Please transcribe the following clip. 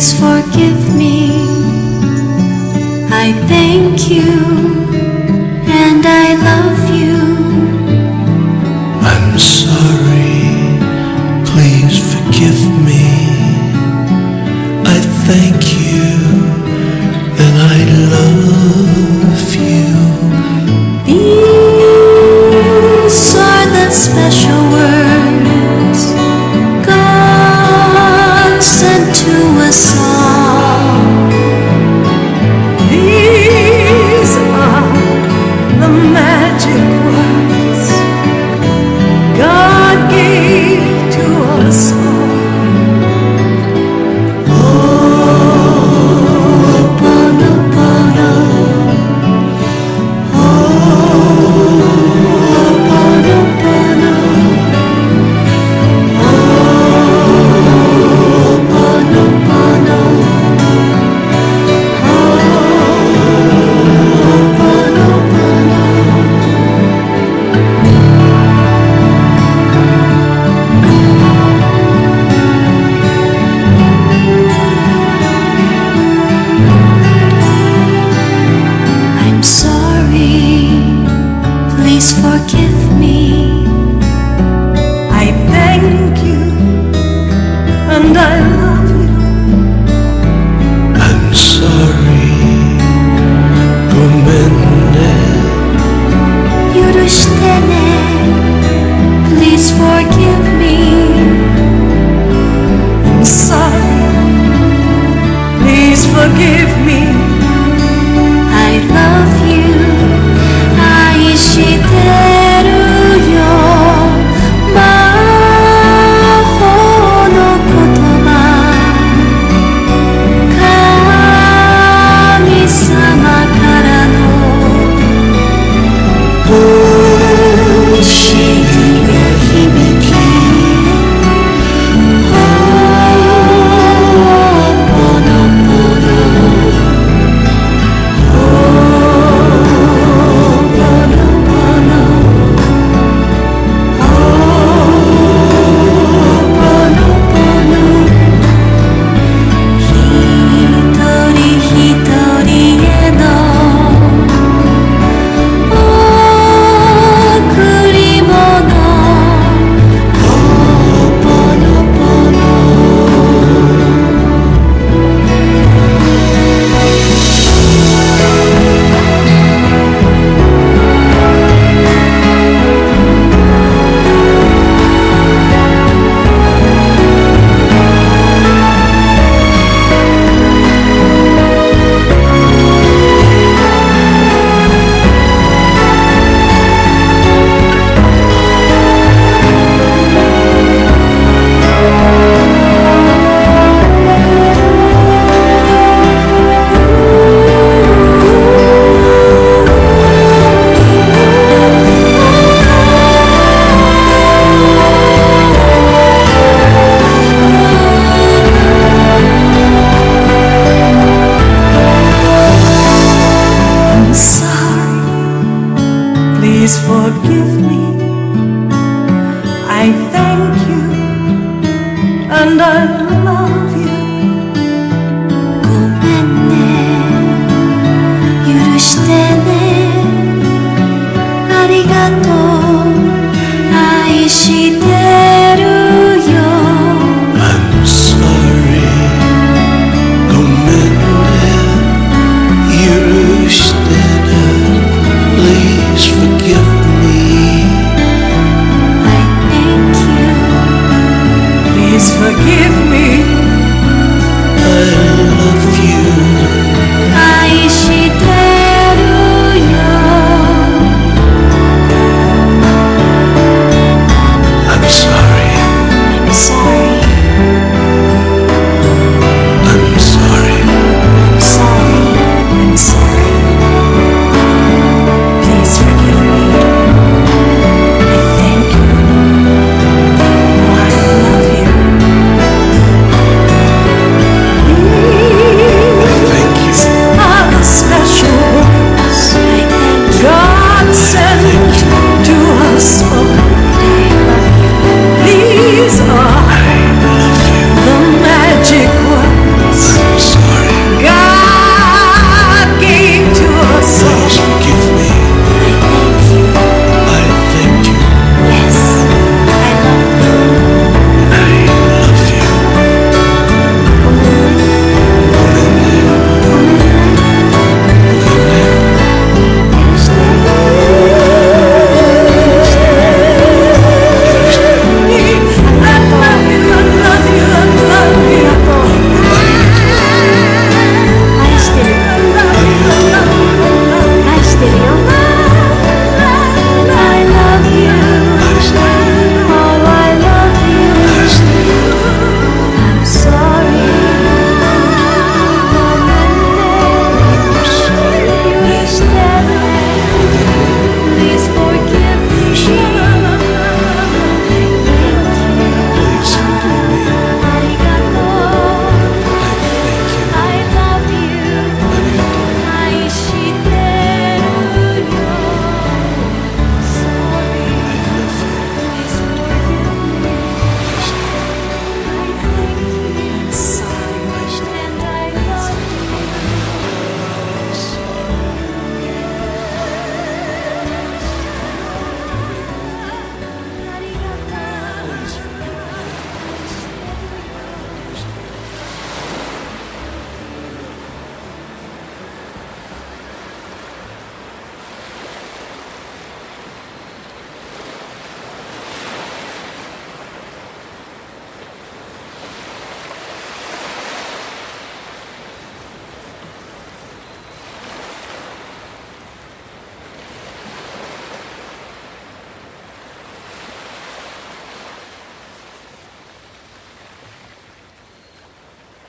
Please forgive me. I thank you and I love you. I'm sorry, please forgive me. I thank you and I love you. These are the special words God sent to us.